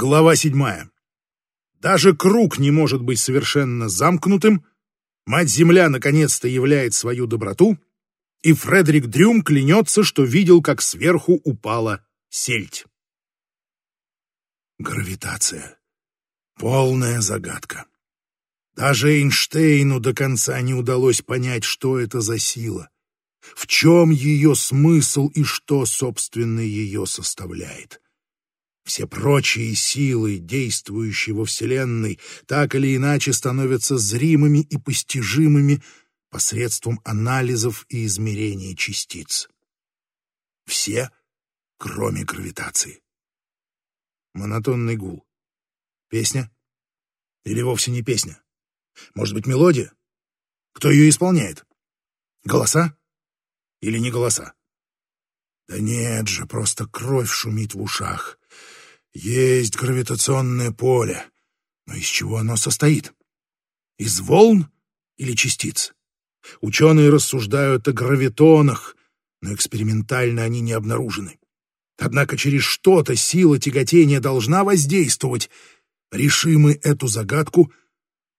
Глава седьмая. Даже круг не может быть совершенно замкнутым. Мать-Земля наконец-то являет свою доброту, и Фредерик Дрюм клянется, что видел, как сверху упала сельдь. Гравитация. Полная загадка. Даже Эйнштейну до конца не удалось понять, что это за сила, в чем ее смысл и что, собственно, ее составляет. Все прочие силы, действующие во Вселенной, так или иначе становятся зримыми и постижимыми посредством анализов и измерения частиц. Все, кроме гравитации. Монотонный гул. Песня? Или вовсе не песня? Может быть, мелодия? Кто ее исполняет? Голоса? Или не голоса? Да нет же, просто кровь шумит в ушах. Есть гравитационное поле. Но из чего оно состоит? Из волн или частиц? Ученые рассуждают о гравитонах, но экспериментально они не обнаружены. Однако через что-то сила тяготения должна воздействовать. Решимы эту загадку,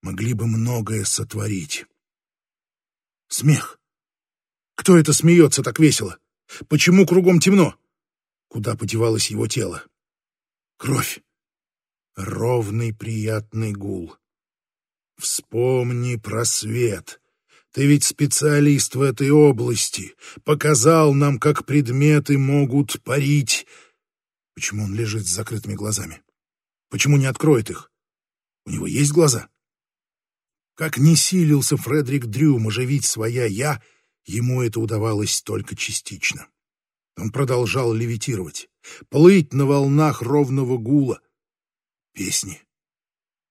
могли бы многое сотворить. Смех. Кто это смеется так весело? Почему кругом темно? Куда подевалось его тело? Кровь. Ровный приятный гул. Вспомни про свет. Ты ведь специалист в этой области. Показал нам, как предметы могут парить. Почему он лежит с закрытыми глазами? Почему не откроет их? У него есть глаза? Как не силился Фредерик Дрюм оживить своя «я», ему это удавалось только частично. Он продолжал левитировать, плыть на волнах ровного гула. Песни.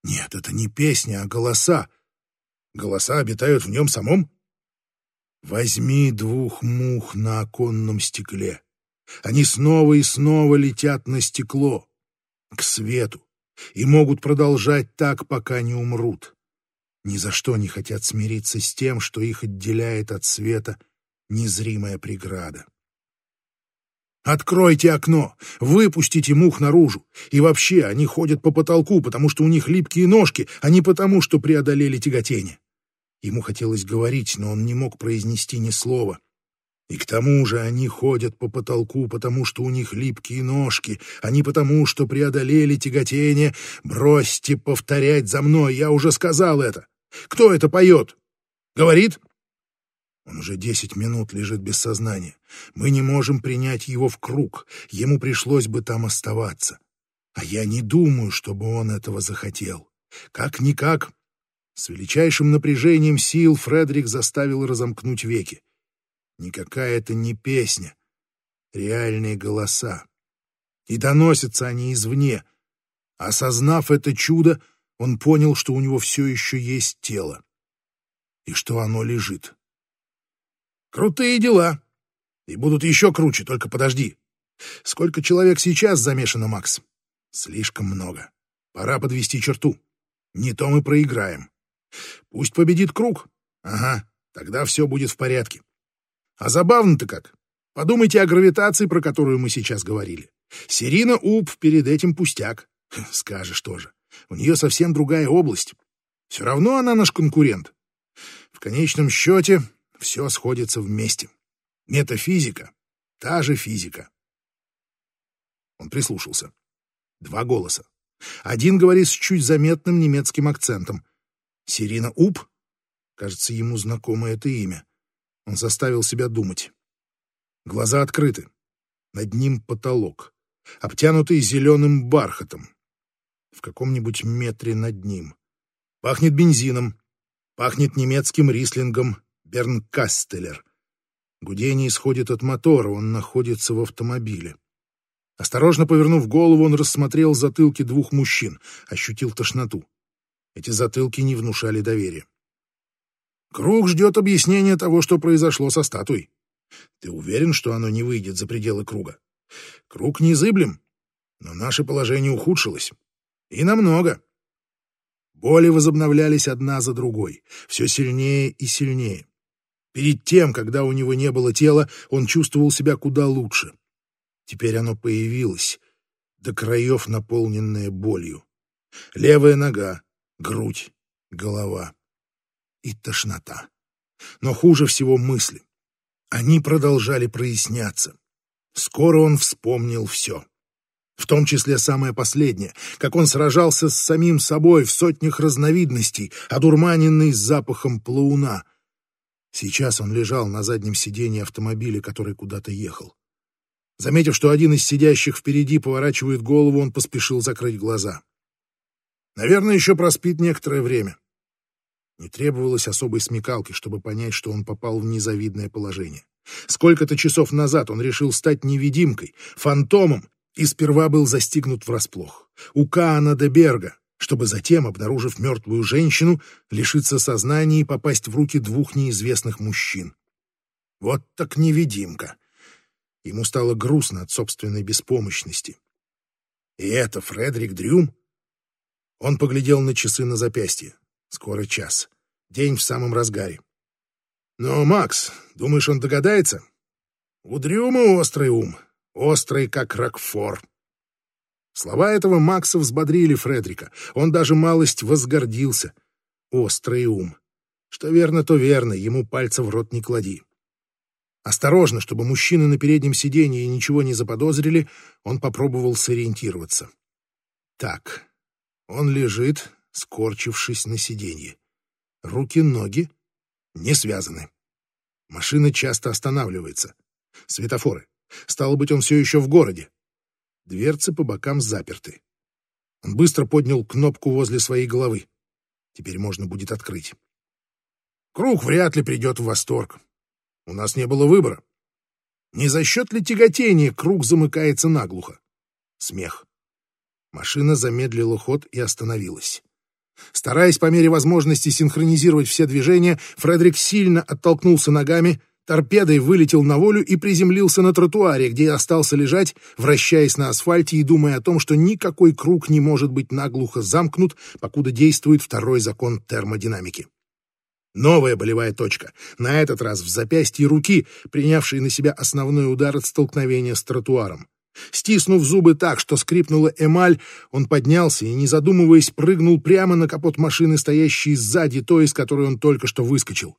Нет, это не песни, а голоса. Голоса обитают в нем самом? Возьми двух мух на оконном стекле. Они снова и снова летят на стекло, к свету, и могут продолжать так, пока не умрут. Ни за что не хотят смириться с тем, что их отделяет от света незримая преграда. Откройте окно, выпустите мух наружу. И вообще, они ходят по потолку, потому что у них липкие ножки, а не потому, что преодолели тяготение. Ему хотелось говорить, но он не мог произнести ни слова. И к тому же они ходят по потолку, потому что у них липкие ножки, а не потому, что преодолели тяготение. Бросьте повторять за мной, я уже сказал это. Кто это поет? Говорит? Он уже десять минут лежит без сознания. Мы не можем принять его в круг. Ему пришлось бы там оставаться. А я не думаю, чтобы он этого захотел. Как-никак. С величайшим напряжением сил Фредерик заставил разомкнуть веки. Никакая это не песня. Реальные голоса. И доносятся они извне. Осознав это чудо, он понял, что у него все еще есть тело. И что оно лежит. Крутые дела. И будут еще круче, только подожди. Сколько человек сейчас замешано, Макс? Слишком много. Пора подвести черту. Не то мы проиграем. Пусть победит круг. Ага, тогда все будет в порядке. А забавно-то как. Подумайте о гравитации, про которую мы сейчас говорили. Сирина Уп перед этим пустяк. Скажешь тоже. У нее совсем другая область. Все равно она наш конкурент. В конечном счете все сходится вместе. Метафизика — та же физика. Он прислушался. Два голоса. Один говорит с чуть заметным немецким акцентом. Сирина Уп? Кажется, ему знакомо это имя. Он заставил себя думать. Глаза открыты. Над ним потолок, обтянутый зеленым бархатом. В каком-нибудь метре над ним. Пахнет бензином, пахнет немецким рислингом Бернкастеллер. Гудение исходит от мотора, он находится в автомобиле. Осторожно повернув голову, он рассмотрел затылки двух мужчин, ощутил тошноту. Эти затылки не внушали доверия. Круг ждет объяснения того, что произошло со статуей. Ты уверен, что оно не выйдет за пределы круга? Круг незыблем, но наше положение ухудшилось. И намного. Боли возобновлялись одна за другой, все сильнее и сильнее. Перед тем, когда у него не было тела, он чувствовал себя куда лучше. Теперь оно появилось. до краев наполненная болью. Левая нога, грудь, голова и тошнота. Но хуже всего мысли. Они продолжали проясняться. Скоро он вспомнил все. В том числе самое последнее, как он сражался с самим собой в сотнях разновидностей, одурманенный запахом плауна. Сейчас он лежал на заднем сиденье автомобиля, который куда-то ехал. Заметив, что один из сидящих впереди поворачивает голову, он поспешил закрыть глаза. Наверное, еще проспит некоторое время. Не требовалось особой смекалки, чтобы понять, что он попал в незавидное положение. Сколько-то часов назад он решил стать невидимкой, фантомом, и сперва был застигнут врасплох. У Каана де Берга, чтобы затем, обнаружив мертвую женщину, лишиться сознания и попасть в руки двух неизвестных мужчин. Вот так невидимка. Ему стало грустно от собственной беспомощности. И это Фредерик Дрюм? Он поглядел на часы на запястье. Скоро час. День в самом разгаре. Но, Макс, думаешь, он догадается? У Дрюма острый ум. Острый, как Рокфор. Слова этого Макса взбодрили Фредрика. Он даже малость возгордился. Острый ум. Что верно, то верно, ему пальца в рот не клади. Осторожно, чтобы мужчины на переднем сиденье ничего не заподозрили, он попробовал сориентироваться. Так, он лежит, скорчившись на сиденье. Руки-ноги не связаны. Машина часто останавливается. Светофоры. Стало быть, он все еще в городе. Дверцы по бокам заперты. Он быстро поднял кнопку возле своей головы. Теперь можно будет открыть. Круг вряд ли придет в восторг. У нас не было выбора. Не за счет ли тяготения круг замыкается наглухо? Смех. Машина замедлила ход и остановилась. Стараясь по мере возможности синхронизировать все движения, Фредерик сильно оттолкнулся ногами, торпедой вылетел на волю и приземлился на тротуаре, где остался лежать, вращаясь на асфальте и думая о том, что никакой круг не может быть наглухо замкнут, покуда действует второй закон термодинамики. Новая болевая точка, на этот раз в запястье руки, принявшей на себя основной удар от столкновения с тротуаром. Стиснув зубы так, что скрипнула эмаль, он поднялся и, не задумываясь, прыгнул прямо на капот машины, стоящей сзади той, из которой он только что выскочил.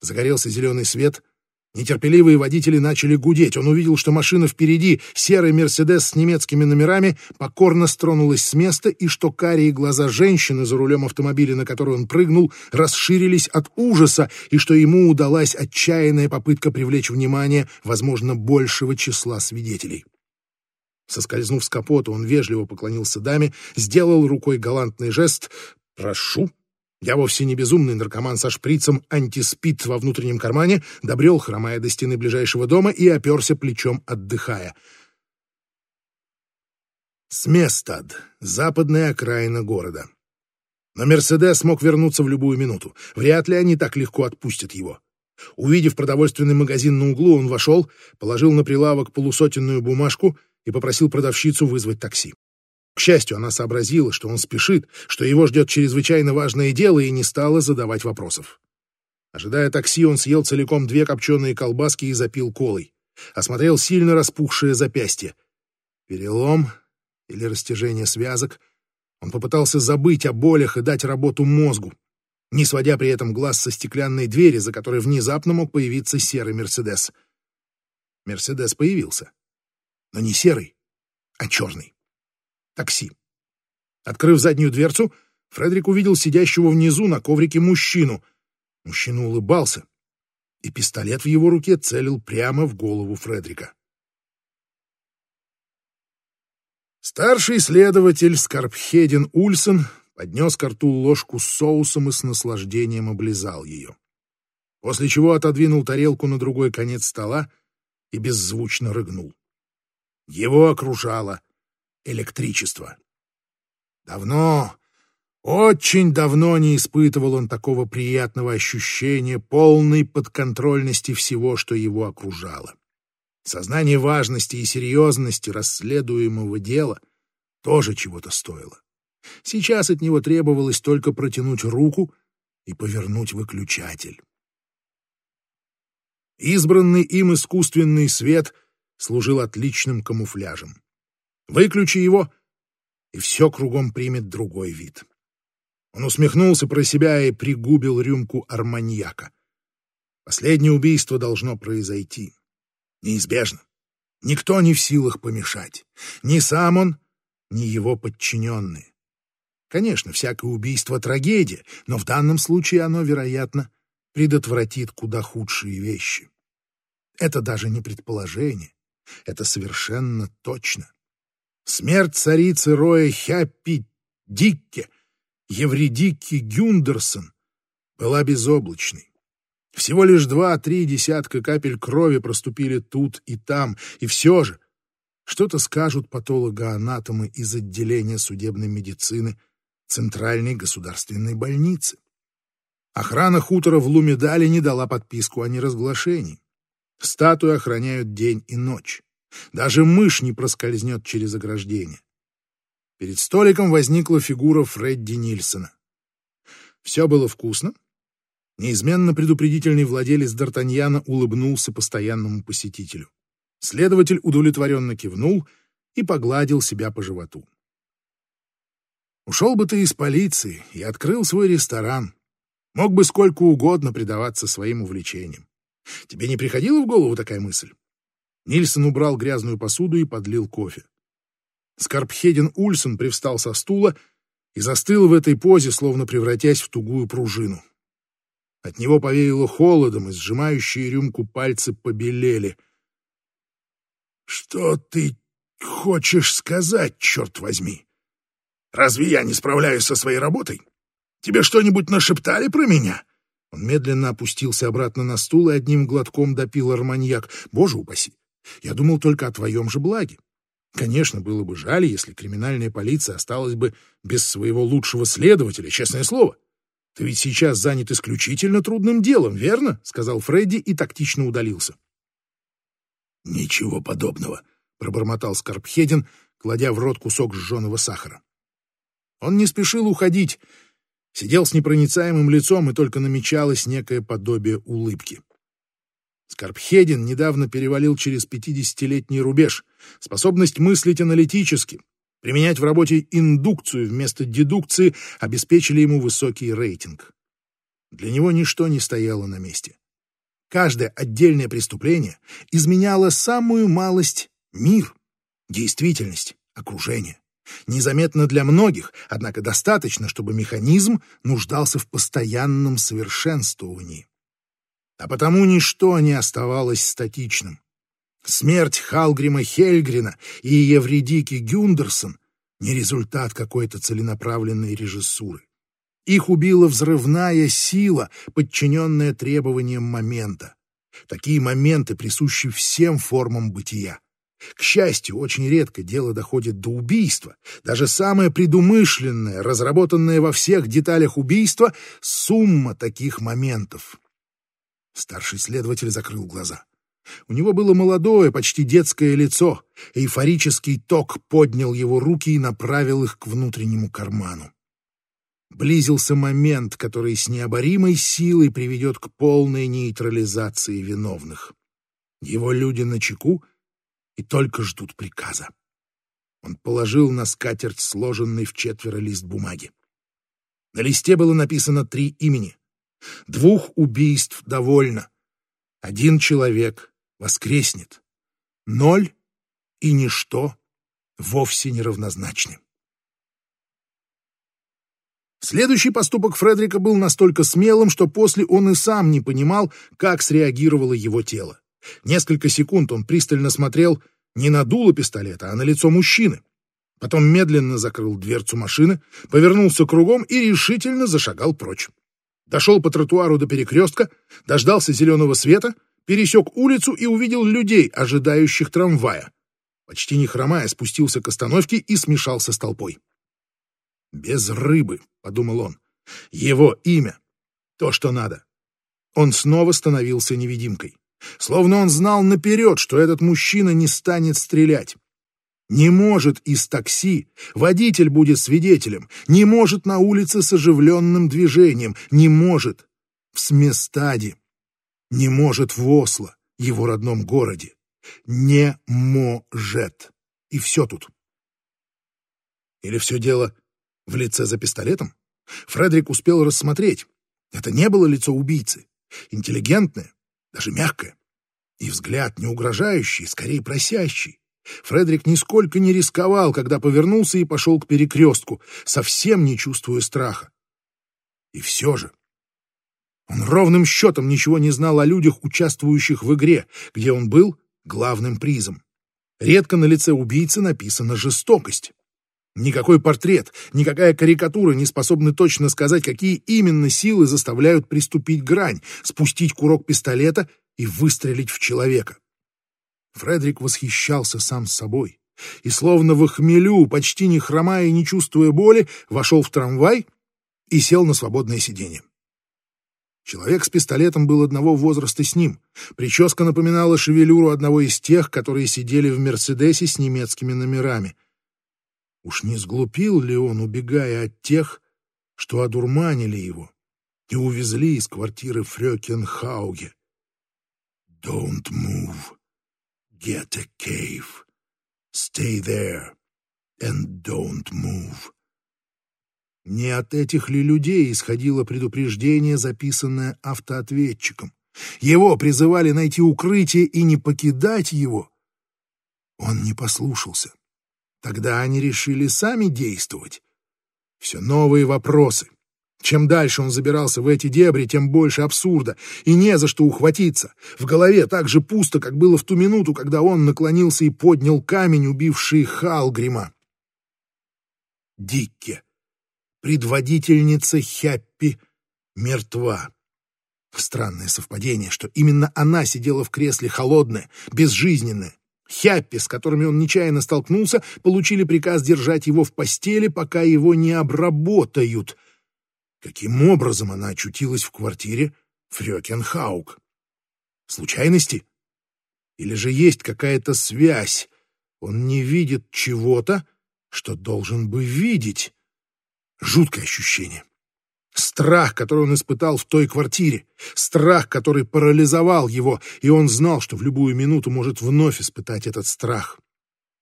Загорелся зеленый свет — Нетерпеливые водители начали гудеть. Он увидел, что машина впереди, серый «Мерседес» с немецкими номерами, покорно стронулась с места, и что карие глаза женщины за рулем автомобиля, на который он прыгнул, расширились от ужаса, и что ему удалась отчаянная попытка привлечь внимание, возможно, большего числа свидетелей. Соскользнув с капота, он вежливо поклонился даме, сделал рукой галантный жест «Прошу». Я вовсе не безумный наркоман со шприцем антиспид во внутреннем кармане, добрел, хромая до стены ближайшего дома, и оперся плечом, отдыхая. Сместад, западная окраина города. Но Мерседес мог вернуться в любую минуту. Вряд ли они так легко отпустят его. Увидев продовольственный магазин на углу, он вошел, положил на прилавок полусотенную бумажку и попросил продавщицу вызвать такси. К счастью, она сообразила, что он спешит, что его ждет чрезвычайно важное дело, и не стала задавать вопросов. Ожидая такси, он съел целиком две копченые колбаски и запил колой. Осмотрел сильно распухшее запястье. Перелом или растяжение связок. Он попытался забыть о болях и дать работу мозгу, не сводя при этом глаз со стеклянной двери, за которой внезапно мог появиться серый «Мерседес». «Мерседес» появился. Но не серый, а черный такси. Открыв заднюю дверцу, Фредерик увидел сидящего внизу на коврике мужчину. Мужчина улыбался, и пистолет в его руке целил прямо в голову Фредерика. Старший следователь Скарпхеден Ульсен поднес к рту ложку с соусом и с наслаждением облизал ее. После чего отодвинул тарелку на другой конец стола и беззвучно рыгнул. Его окружало электричество. Давно, очень давно не испытывал он такого приятного ощущения полной подконтрольности всего, что его окружало. Сознание важности и серьезности расследуемого дела тоже чего-то стоило. Сейчас от него требовалось только протянуть руку и повернуть выключатель. Избранный им искусственный свет служил отличным камуфляжем. Выключи его, и все кругом примет другой вид. Он усмехнулся про себя и пригубил рюмку арманьяка. Последнее убийство должно произойти. Неизбежно. Никто не в силах помешать. Ни сам он, ни его подчиненные. Конечно, всякое убийство — трагедия, но в данном случае оно, вероятно, предотвратит куда худшие вещи. Это даже не предположение. Это совершенно точно. Смерть царицы Роя Хяппи Дикке, Евредикки Гюндерсон, была безоблачной. Всего лишь два-три десятка капель крови проступили тут и там, и все же что-то скажут патологоанатомы из отделения судебной медицины Центральной государственной больницы. Охрана хутора в Лумедале не дала подписку о неразглашении. Статуи охраняют день и ночь. Даже мышь не проскользнет через ограждение. Перед столиком возникла фигура Фредди Нильсона. Все было вкусно. Неизменно предупредительный владелец Д'Артаньяна улыбнулся постоянному посетителю. Следователь удовлетворенно кивнул и погладил себя по животу. Ушел бы ты из полиции и открыл свой ресторан. Мог бы сколько угодно предаваться своим увлечениям. Тебе не приходила в голову такая мысль? Нильсон убрал грязную посуду и подлил кофе. Скарпхеден Ульсон привстал со стула и застыл в этой позе, словно превратясь в тугую пружину. От него повеяло холодом, и сжимающие рюмку пальцы побелели. «Что ты хочешь сказать, черт возьми? Разве я не справляюсь со своей работой? Тебе что-нибудь нашептали про меня?» Он медленно опустился обратно на стул и одним глотком допил арманьяк. «Боже упаси! Я думал только о твоем же благе. Конечно, было бы жаль, если криминальная полиция осталась бы без своего лучшего следователя, честное слово. Ты ведь сейчас занят исключительно трудным делом, верно? сказал Фредди и тактично удалился. Ничего подобного, пробормотал Скорбхедин, кладя в рот кусок сжженного сахара. Он не спешил уходить, сидел с непроницаемым лицом, и только намечалось некое подобие улыбки. Скорбхедин недавно перевалил через пятидесятилетний рубеж. Способность мыслить аналитически, применять в работе индукцию вместо дедукции обеспечили ему высокий рейтинг. Для него ничто не стояло на месте. Каждое отдельное преступление изменяло самую малость мир, действительность, окружение. Незаметно для многих, однако достаточно, чтобы механизм нуждался в постоянном совершенствовании а потому ничто не оставалось статичным. Смерть Халгрима Хельгрина и Евредики Гюндерсон — не результат какой-то целенаправленной режиссуры. Их убила взрывная сила, подчиненная требованиям момента. Такие моменты присущи всем формам бытия. К счастью, очень редко дело доходит до убийства. Даже самое предумышленное, разработанное во всех деталях убийства — сумма таких моментов. Старший следователь закрыл глаза. У него было молодое, почти детское лицо. Эйфорический ток поднял его руки и направил их к внутреннему карману. Близился момент, который с необоримой силой приведет к полной нейтрализации виновных. Его люди на чеку и только ждут приказа. Он положил на скатерть сложенный в четверо лист бумаги. На листе было написано три имени Двух убийств довольно. Один человек воскреснет. Ноль и ничто вовсе не равнозначны. Следующий поступок Фредерика был настолько смелым, что после он и сам не понимал, как среагировало его тело. Несколько секунд он пристально смотрел не на дуло пистолета, а на лицо мужчины. Потом медленно закрыл дверцу машины, повернулся кругом и решительно зашагал прочь дошел по тротуару до перекрестка, дождался зеленого света, пересек улицу и увидел людей, ожидающих трамвая. Почти не хромая, спустился к остановке и смешался с толпой. «Без рыбы», — подумал он, — «его имя. То, что надо». Он снова становился невидимкой. Словно он знал наперед, что этот мужчина не станет стрелять. Не может из такси, водитель будет свидетелем, не может на улице с оживленным движением, не может в Сместаде, не может в Осло, его родном городе. Не может. И все тут. Или все дело в лице за пистолетом? Фредерик успел рассмотреть. Это не было лицо убийцы. Интеллигентное, даже мягкое. И взгляд не угрожающий, скорее просящий. Фредерик нисколько не рисковал, когда повернулся и пошел к перекрестку, совсем не чувствуя страха. И все же он ровным счетом ничего не знал о людях, участвующих в игре, где он был главным призом. Редко на лице убийцы написана жестокость. Никакой портрет, никакая карикатура не способны точно сказать, какие именно силы заставляют приступить грань, спустить курок пистолета и выстрелить в человека. Фредерик восхищался сам собой и, словно в хмелю, почти не хромая и не чувствуя боли, вошел в трамвай и сел на свободное сиденье. Человек с пистолетом был одного возраста с ним. Прическа напоминала шевелюру одного из тех, которые сидели в «Мерседесе» с немецкими номерами. Уж не сглупил ли он, убегая от тех, что одурманили его и увезли из квартиры Фрёкенхауге? «Don't move. Get a cave. Stay there. And don't move». Не от этих ли людей исходило предупреждение, записанное автоответчиком? Его призывали найти укрытие и не покидать его. Он не послушался. Тогда они решили сами действовать. Все новые вопросы. Чем дальше он забирался в эти дебри, тем больше абсурда, и не за что ухватиться. В голове так же пусто, как было в ту минуту, когда он наклонился и поднял камень, убивший Халгрима. Дикке предводительница Хяппи мертва. Странное совпадение, что именно она сидела в кресле холодная, безжизненная. Хяппи, с которыми он нечаянно столкнулся, получили приказ держать его в постели, пока его не обработают. Каким образом она очутилась в квартире Фрёкенхаук? Случайности? Или же есть какая-то связь? Он не видит чего-то, что должен бы видеть. Жуткое ощущение. Страх, который он испытал в той квартире. Страх, который парализовал его, и он знал, что в любую минуту может вновь испытать этот страх.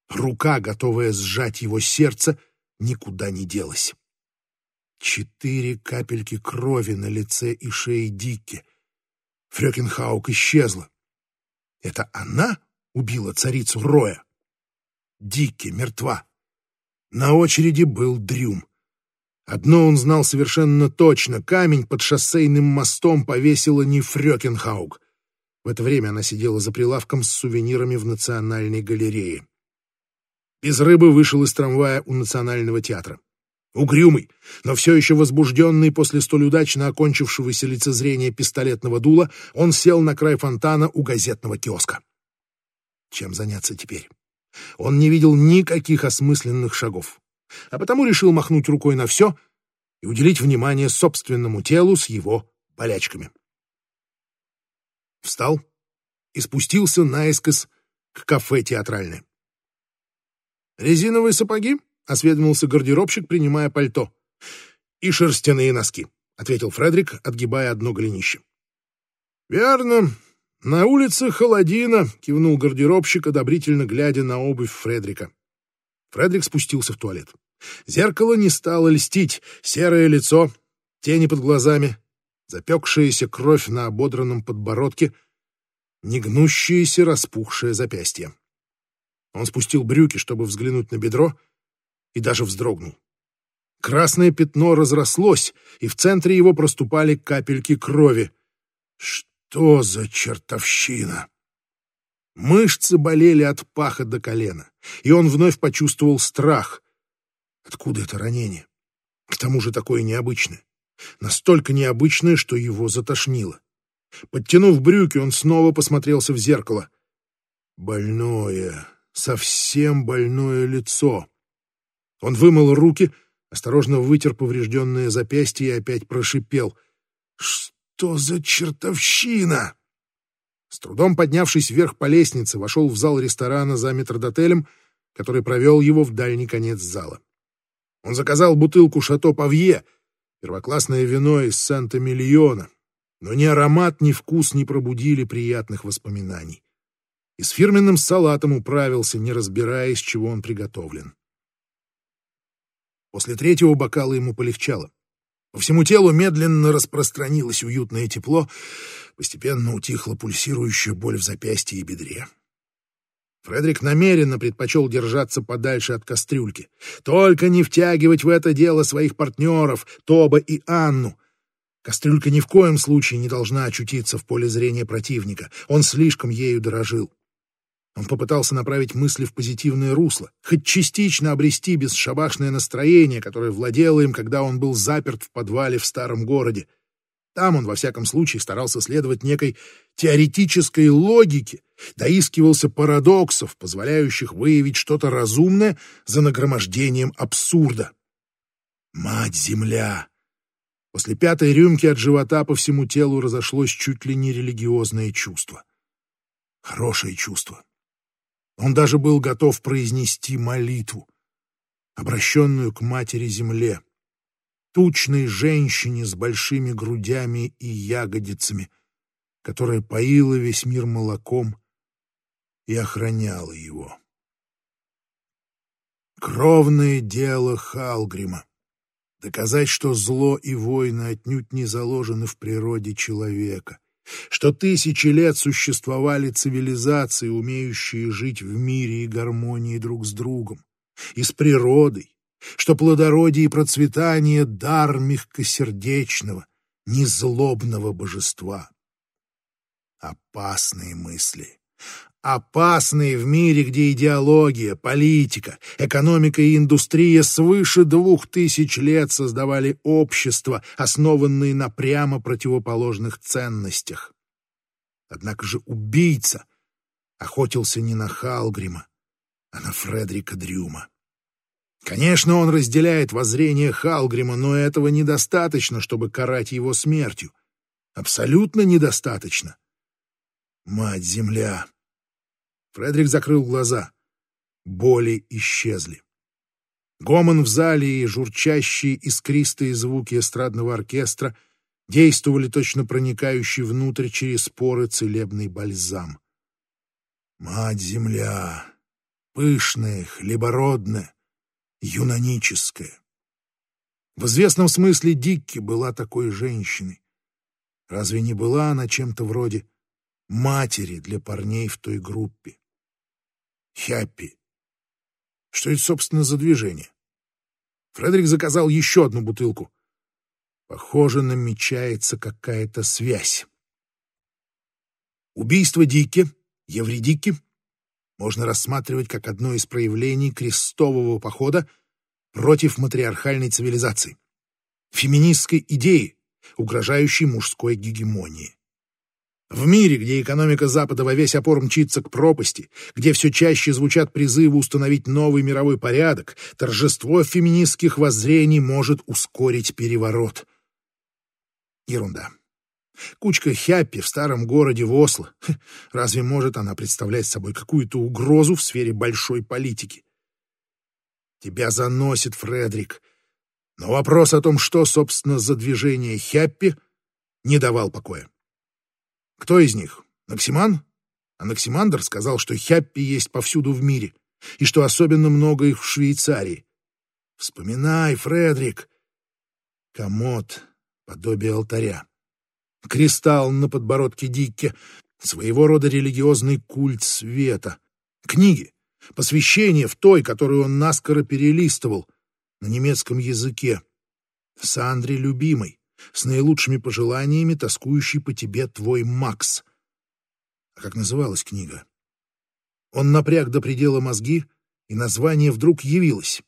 Рука, готовая сжать его сердце, никуда не делась. Четыре капельки крови на лице и шее Дикки. Фрёкинхаук исчезла. Это она убила царицу Роя? Дикки мертва. На очереди был Дрюм. Одно он знал совершенно точно — камень под шоссейным мостом повесила не Фрёкенхауг. В это время она сидела за прилавком с сувенирами в Национальной галерее. Без рыбы вышел из трамвая у Национального театра. Угрюмый, но все еще возбужденный после столь удачно окончившегося лицезрения пистолетного дула, он сел на край фонтана у газетного киоска. Чем заняться теперь? Он не видел никаких осмысленных шагов а потому решил махнуть рукой на все и уделить внимание собственному телу с его болячками. Встал и спустился наискось к кафе театральное. «Резиновые сапоги?» — осведомился гардеробщик, принимая пальто. «И шерстяные носки», — ответил Фредерик, отгибая одно голенище. «Верно. На улице холодина», — кивнул гардеробщик, одобрительно глядя на обувь Фредрика. Фредерик спустился в туалет. Зеркало не стало льстить, серое лицо, тени под глазами, запекшаяся кровь на ободранном подбородке, негнущееся распухшее запястье. Он спустил брюки, чтобы взглянуть на бедро, и даже вздрогнул. Красное пятно разрослось, и в центре его проступали капельки крови. Что за чертовщина! Мышцы болели от паха до колена, и он вновь почувствовал страх. Откуда это ранение? К тому же такое необычное. Настолько необычное, что его затошнило. Подтянув брюки, он снова посмотрелся в зеркало. Больное, совсем больное лицо. Он вымыл руки, осторожно вытер поврежденное запястье и опять прошипел. «Что за чертовщина?» С трудом поднявшись вверх по лестнице, вошел в зал ресторана за метрдотелем, который провел его в дальний конец зала. Он заказал бутылку «Шато Павье», первоклассное вино из Санта-Миллиона, но ни аромат, ни вкус не пробудили приятных воспоминаний. И с фирменным салатом управился, не разбирая, из чего он приготовлен. После третьего бокала ему полегчало. По всему телу медленно распространилось уютное тепло, постепенно утихла пульсирующая боль в запястье и бедре. Фредерик намеренно предпочел держаться подальше от кастрюльки. Только не втягивать в это дело своих партнеров, Тоба и Анну. Кастрюлька ни в коем случае не должна очутиться в поле зрения противника. Он слишком ею дорожил. Он попытался направить мысли в позитивное русло, хоть частично обрести бесшабашное настроение, которое владело им, когда он был заперт в подвале в старом городе. Там он, во всяком случае, старался следовать некой теоретической логике, доискивался парадоксов, позволяющих выявить что-то разумное за нагромождением абсурда. Мать-Земля! После пятой рюмки от живота по всему телу разошлось чуть ли не религиозное чувство. Хорошее чувство. Он даже был готов произнести молитву, обращенную к Матери-Земле, тучной женщине с большими грудями и ягодицами, которая поила весь мир молоком и охраняла его. Кровное дело Халгрима — доказать, что зло и войны отнюдь не заложены в природе человека, что тысячи лет существовали цивилизации, умеющие жить в мире и гармонии друг с другом, и с природой, что плодородие и процветание — дар мягкосердечного, незлобного божества. Опасные мысли. Опасные в мире, где идеология, политика, экономика и индустрия свыше двух тысяч лет создавали общества, основанные на прямо противоположных ценностях. Однако же убийца охотился не на Халгрима, а на Фредрика Дрюма. Конечно, он разделяет воззрение Халгрима, но этого недостаточно, чтобы карать его смертью. Абсолютно недостаточно. Мать-Земля! Фредерик закрыл глаза. Боли исчезли. Гомон в зале и журчащие искристые звуки эстрадного оркестра действовали точно проникающий внутрь через поры целебный бальзам. Мать-Земля! Пышная, хлебородная, юноническая. В известном смысле Дикки была такой женщиной. Разве не была она чем-то вроде матери для парней в той группе? Хяппи. Что это, собственно, за движение? Фредерик заказал еще одну бутылку. Похоже, намечается какая-то связь. Убийство Дикки, Евредики, можно рассматривать как одно из проявлений крестового похода против матриархальной цивилизации, феминистской идеи, угрожающей мужской гегемонии. В мире, где экономика Запада во весь опор мчится к пропасти, где все чаще звучат призывы установить новый мировой порядок, торжество феминистских воззрений может ускорить переворот. Ерунда. Кучка хяппи в старом городе в Осло. Разве может она представлять собой какую-то угрозу в сфере большой политики? Тебя заносит, Фредрик. Но вопрос о том, что, собственно, за движение хяппи, не давал покоя. Кто из них? Наксиман? А Наксимандр сказал, что хяппи есть повсюду в мире, и что особенно много их в Швейцарии. Вспоминай, Фредрик. Комод, подобие алтаря. Кристалл на подбородке Дикке, своего рода религиозный культ света. Книги, посвящение в той, которую он наскоро перелистывал на немецком языке. Сандре любимой с наилучшими пожеланиями, тоскующий по тебе твой Макс. А как называлась книга? Он напряг до предела мозги, и название вдруг явилось.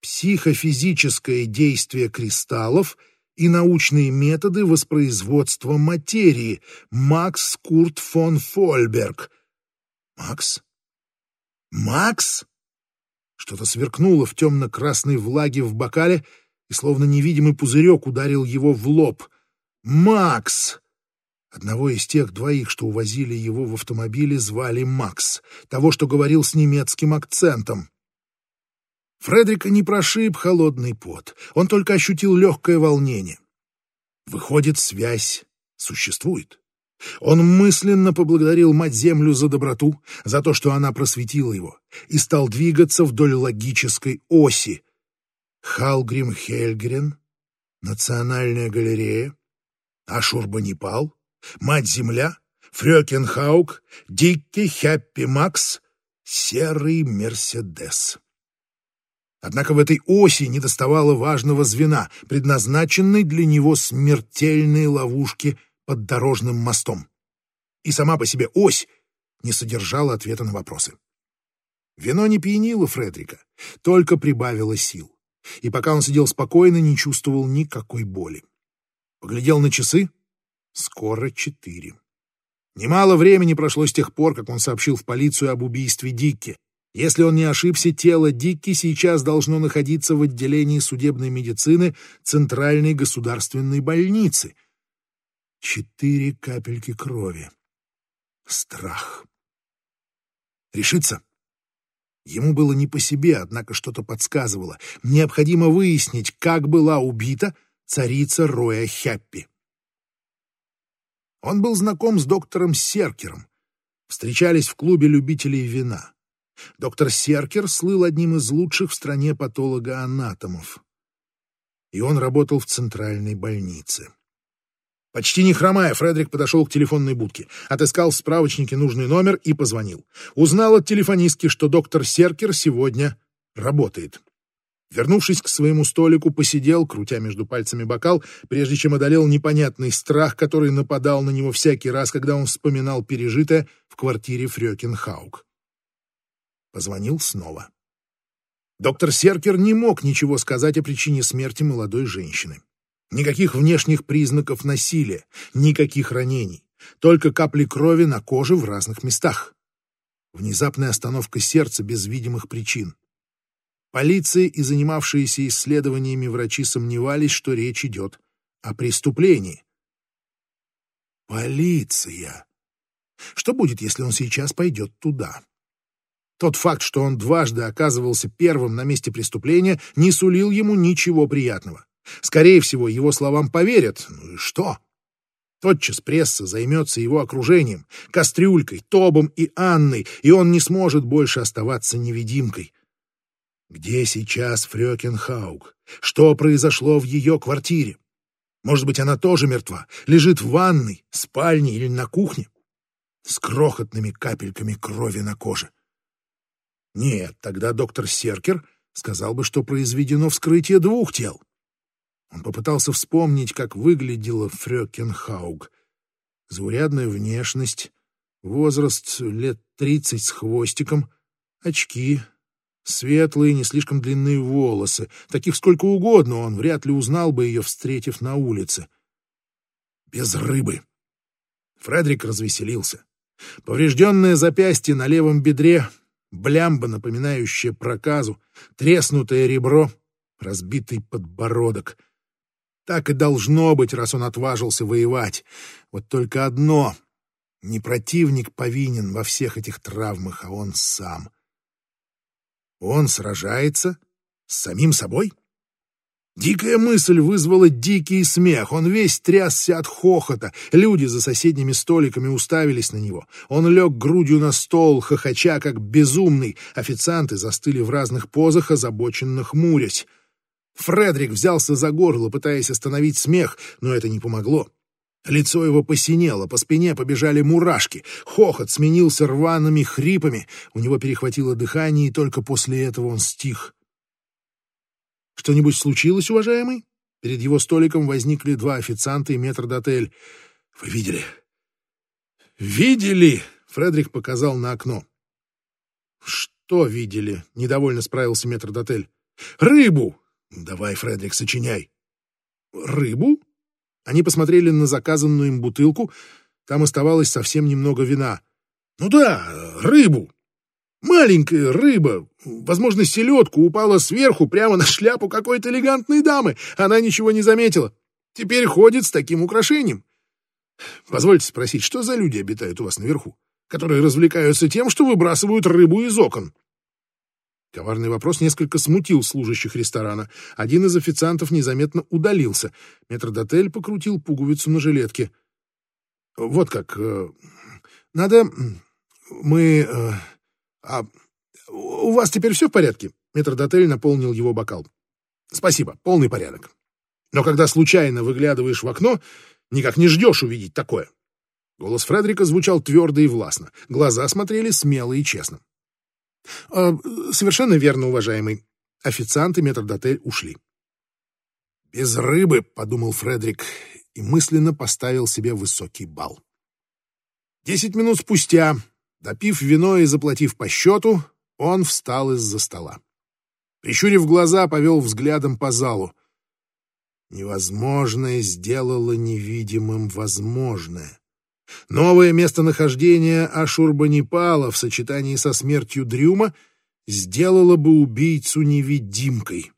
«Психофизическое действие кристаллов и научные методы воспроизводства материи. Макс Курт фон Фольберг». «Макс? Макс?» Что-то сверкнуло в темно-красной влаге в бокале — и словно невидимый пузырек ударил его в лоб. «Макс!» Одного из тех двоих, что увозили его в автомобиле, звали Макс, того, что говорил с немецким акцентом. Фредрика не прошиб холодный пот, он только ощутил легкое волнение. Выходит, связь существует. Он мысленно поблагодарил Мать-Землю за доброту, за то, что она просветила его, и стал двигаться вдоль логической оси, Халгрим Хельгрен, Национальная галерея, Ашурбанипал, Мать-Земля, Фрёкенхаук, Дикки Хяппи Макс, Серый Мерседес. Однако в этой оси недоставало важного звена, предназначенной для него смертельной ловушки под дорожным мостом. И сама по себе ось не содержала ответа на вопросы. Вино не пьянило Фредрика, только прибавило сил. И пока он сидел спокойно, не чувствовал никакой боли. Поглядел на часы. Скоро четыре. Немало времени прошло с тех пор, как он сообщил в полицию об убийстве Дикки. Если он не ошибся, тело Дикки сейчас должно находиться в отделении судебной медицины Центральной государственной больницы. Четыре капельки крови. Страх. Решиться? Ему было не по себе, однако что-то подсказывало. Необходимо выяснить, как была убита царица Роя Хяппи. Он был знаком с доктором Серкером. Встречались в клубе любителей вина. Доктор Серкер слыл одним из лучших в стране патологоанатомов. И он работал в центральной больнице. Почти не хромая, Фредерик подошел к телефонной будке, отыскал в справочнике нужный номер и позвонил. Узнал от телефонистки, что доктор Серкер сегодня работает. Вернувшись к своему столику, посидел, крутя между пальцами бокал, прежде чем одолел непонятный страх, который нападал на него всякий раз, когда он вспоминал пережитое в квартире Фрёкинхаук. Позвонил снова. Доктор Серкер не мог ничего сказать о причине смерти молодой женщины. Никаких внешних признаков насилия, никаких ранений, только капли крови на коже в разных местах. Внезапная остановка сердца без видимых причин. Полиция и занимавшиеся исследованиями врачи сомневались, что речь идет о преступлении. Полиция. Что будет, если он сейчас пойдет туда? Тот факт, что он дважды оказывался первым на месте преступления, не сулил ему ничего приятного. Скорее всего, его словам поверят. Ну и что? Тотчас пресса займется его окружением, Кастрюлькой, Тобом и Анной, и он не сможет больше оставаться невидимкой. Где сейчас Фрёкенхаук? Что произошло в ее квартире? Может быть, она тоже мертва, лежит в ванной, спальне или на кухне? С крохотными капельками крови на коже. Нет, тогда доктор Серкер сказал бы, что произведено вскрытие двух тел. Он попытался вспомнить, как выглядела Фрёкенхауг. Заурядная внешность, возраст лет тридцать с хвостиком, очки, светлые, не слишком длинные волосы. Таких сколько угодно, он вряд ли узнал бы ее, встретив на улице. Без рыбы. Фредерик развеселился. Поврежденное запястье на левом бедре, блямба, напоминающая проказу, треснутое ребро, разбитый подбородок — так и должно быть, раз он отважился воевать. Вот только одно — не противник повинен во всех этих травмах, а он сам. Он сражается с самим собой? Дикая мысль вызвала дикий смех. Он весь трясся от хохота. Люди за соседними столиками уставились на него. Он лег грудью на стол, хохоча, как безумный. Официанты застыли в разных позах, озабоченно хмурясь. Фредерик взялся за горло, пытаясь остановить смех, но это не помогло. Лицо его посинело, по спине побежали мурашки, хохот сменился рваными хрипами, у него перехватило дыхание, и только после этого он стих. «Что-нибудь случилось, уважаемый?» Перед его столиком возникли два официанта и метрдотель. «Вы видели?» «Видели?» — Фредерик показал на окно. «Что видели?» — недовольно справился метрдотель. «Рыбу! «Давай, Фредерик, сочиняй». «Рыбу?» Они посмотрели на заказанную им бутылку. Там оставалось совсем немного вина. «Ну да, рыбу. Маленькая рыба, возможно, селедку, упала сверху прямо на шляпу какой-то элегантной дамы. Она ничего не заметила. Теперь ходит с таким украшением. Позвольте спросить, что за люди обитают у вас наверху, которые развлекаются тем, что выбрасывают рыбу из окон?» Коварный вопрос несколько смутил служащих ресторана. Один из официантов незаметно удалился. Метрдотель покрутил пуговицу на жилетке. «Вот как. Э, надо... Мы... Э, а у вас теперь все в порядке?» Метрдотель наполнил его бокал. Спасибо, полный порядок. Но когда случайно выглядываешь в окно, никак не ждешь увидеть такое. Голос Фредерика звучал твердо и властно. Глаза смотрели смело и честно. «Э, «Совершенно верно, уважаемый. Официант и метрдотель ушли». «Без рыбы», — подумал Фредерик и мысленно поставил себе высокий балл. Десять минут спустя, допив вино и заплатив по счету, он встал из-за стола. Прищурив глаза, повел взглядом по залу. Невозможное сделало невидимым возможное. Новое местонахождение Ашурбанипала в сочетании со смертью Дрюма сделало бы убийцу невидимкой.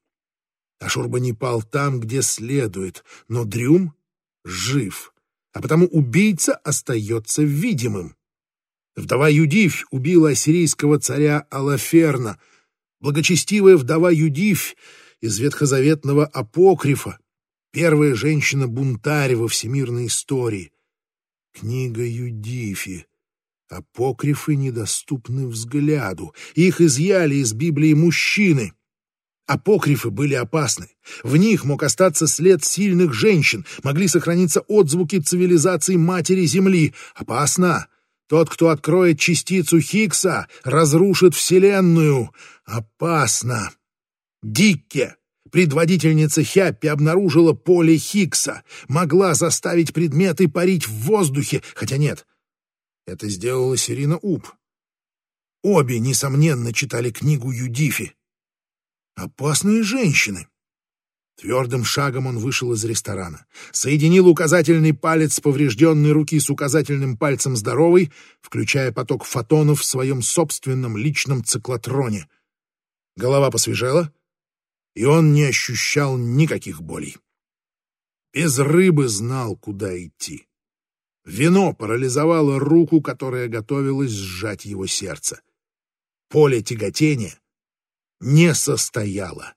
Ашурбанипал там, где следует, но Дрюм жив, а потому убийца остается видимым. Вдова Юдивь убила ассирийского царя Алаферна — благочестивая вдова Юдивь из ветхозаветного апокрифа, первая женщина-бунтарь во всемирной истории. Книга Юдифи. Апокрифы недоступны взгляду. Их изъяли из Библии мужчины. Апокрифы были опасны. В них мог остаться след сильных женщин, могли сохраниться отзвуки цивилизации Матери Земли. Опасно. Тот, кто откроет частицу Хиггса, разрушит Вселенную. Опасно. Дикке, предводительница Хяппи, обнаружила поле Хиггса, могла заставить предметы парить в воздухе, хотя нет. Это сделала Сирина Уб. Обе, несомненно, читали книгу Юдифи. Опасные женщины. Твердым шагом он вышел из ресторана, соединил указательный палец поврежденной руки с указательным пальцем здоровой, включая поток фотонов в своем собственном личном циклотроне. Голова посвежела, и он не ощущал никаких болей. Без рыбы знал, куда идти. Вино парализовало руку, которая готовилась сжать его сердце. Поле тяготения не состояло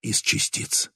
из частиц.